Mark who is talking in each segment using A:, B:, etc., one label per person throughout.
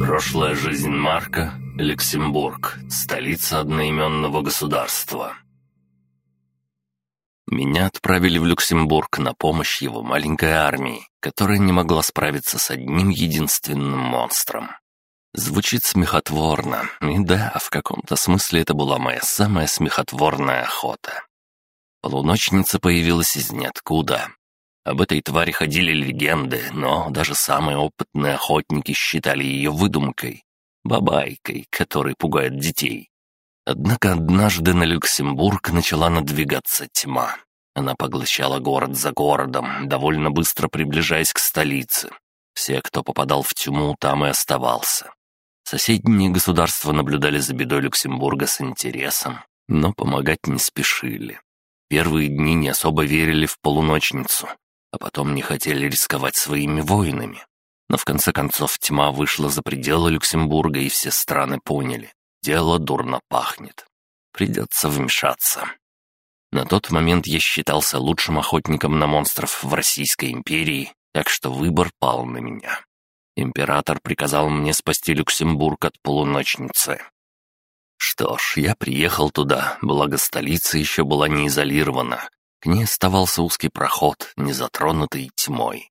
A: Прошлая жизнь Марка — Люксембург, столица одноименного государства. Меня отправили в Люксембург на помощь его маленькой армии, которая не могла справиться с одним единственным монстром. Звучит смехотворно, и да, в каком-то смысле это была моя самая смехотворная охота. Полуночница появилась из ниоткуда. Об этой твари ходили легенды, но даже самые опытные охотники считали ее выдумкой, бабайкой, которой пугает детей. Однако однажды на Люксембург начала надвигаться тьма. Она поглощала город за городом, довольно быстро приближаясь к столице. Все, кто попадал в тьму, там и оставался. Соседние государства наблюдали за бедой Люксембурга с интересом, но помогать не спешили. Первые дни не особо верили в полуночницу, а потом не хотели рисковать своими воинами. Но в конце концов тьма вышла за пределы Люксембурга, и все страны поняли — дело дурно пахнет. Придется вмешаться. На тот момент я считался лучшим охотником на монстров в Российской империи, так что выбор пал на меня. Император приказал мне спасти Люксембург от полуночницы. Что ж, я приехал туда, благо столица еще была не изолирована, к ней оставался узкий проход, не затронутый тьмой.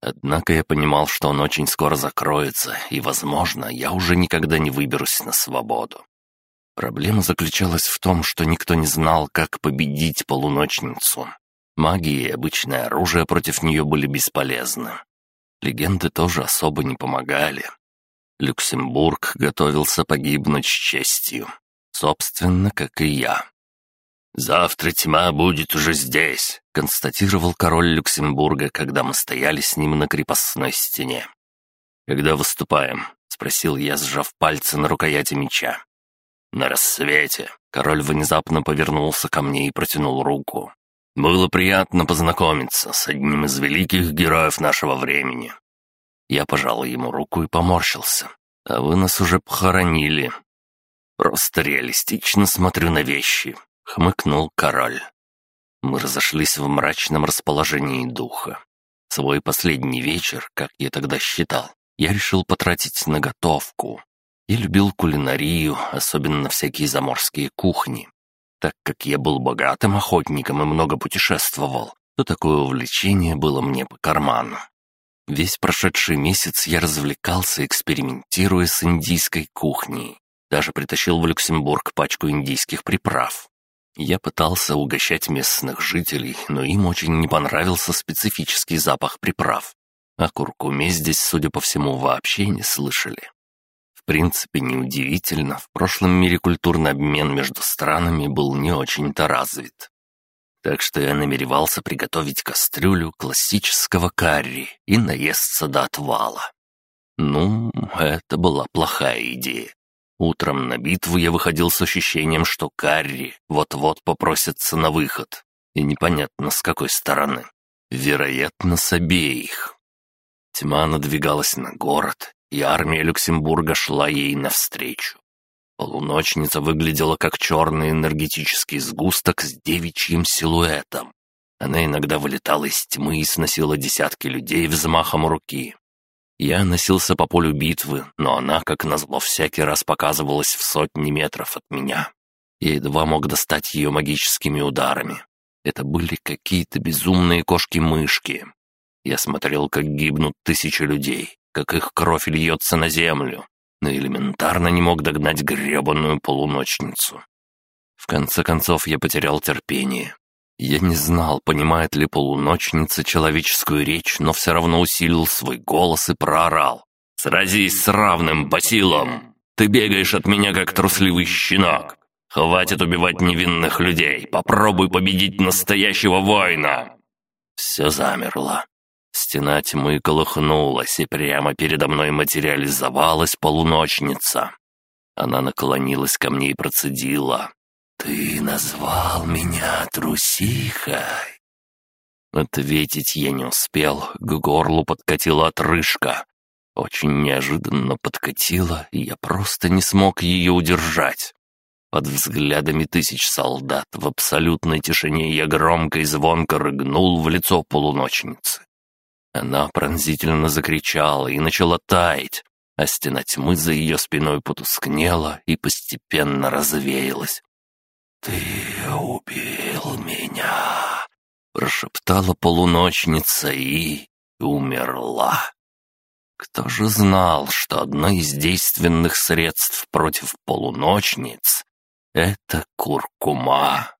A: Однако я понимал, что он очень скоро закроется, и, возможно, я уже никогда не выберусь на свободу. Проблема заключалась в том, что никто не знал, как победить полуночницу. Магия и обычное оружие против нее были бесполезны. Легенды тоже особо не помогали. Люксембург готовился погибнуть с честью. Собственно, как и я. «Завтра тьма будет уже здесь», — констатировал король Люксембурга, когда мы стояли с ним на крепостной стене. «Когда выступаем?» — спросил я, сжав пальцы на рукояти меча. «На рассвете». Король внезапно повернулся ко мне и протянул руку. «Было приятно познакомиться с одним из великих героев нашего времени». Я пожал ему руку и поморщился. «А вы нас уже похоронили». «Просто реалистично смотрю на вещи хмыкнул король. Мы разошлись в мрачном расположении духа. Свой последний вечер, как я тогда считал, я решил потратить на готовку. Я любил кулинарию, особенно всякие заморские кухни. Так как я был богатым охотником и много путешествовал, то такое увлечение было мне по карману. Весь прошедший месяц я развлекался, экспериментируя с индийской кухней. Даже притащил в Люксембург пачку индийских приправ. Я пытался угощать местных жителей, но им очень не понравился специфический запах приправ. О куркуме здесь, судя по всему, вообще не слышали. В принципе, неудивительно, в прошлом мире культурный обмен между странами был не очень-то развит. Так что я намеревался приготовить кастрюлю классического карри и наесться до отвала. Ну, это была плохая идея. Утром на битву я выходил с ощущением, что Карри вот-вот попросится на выход. И непонятно с какой стороны. Вероятно, с обеих. Тьма надвигалась на город, и армия Люксембурга шла ей навстречу. Полуночница выглядела как черный энергетический сгусток с девичьим силуэтом. Она иногда вылетала из тьмы и сносила десятки людей взмахом руки. Я носился по полю битвы, но она, как назло, всякий раз показывалась в сотни метров от меня. Я едва мог достать ее магическими ударами. Это были какие-то безумные кошки-мышки. Я смотрел, как гибнут тысячи людей, как их кровь льется на землю, но элементарно не мог догнать гребаную полуночницу. В конце концов я потерял терпение я не знал, понимает ли полуночница человеческую речь, но все равно усилил свой голос и проорал. «Сразись с равным по силам! Ты бегаешь от меня, как трусливый щенок! Хватит убивать невинных людей! Попробуй победить настоящего воина!» Все замерло. Стена тьмы колыхнулась, и прямо передо мной материализовалась полуночница. Она наклонилась ко мне и процедила. «Ты назвал меня трусихой?» Ответить я не успел, к горлу подкатила отрыжка. Очень неожиданно подкатила, и я просто не смог ее удержать. Под взглядами тысяч солдат в абсолютной тишине я громко и звонко рыгнул в лицо полуночницы. Она пронзительно закричала и начала таять, а стена тьмы за ее спиной потускнела и постепенно развеялась. «Ты убил меня!» — прошептала полуночница и... умерла. Кто же знал, что одно из действенных средств против полуночниц — это куркума?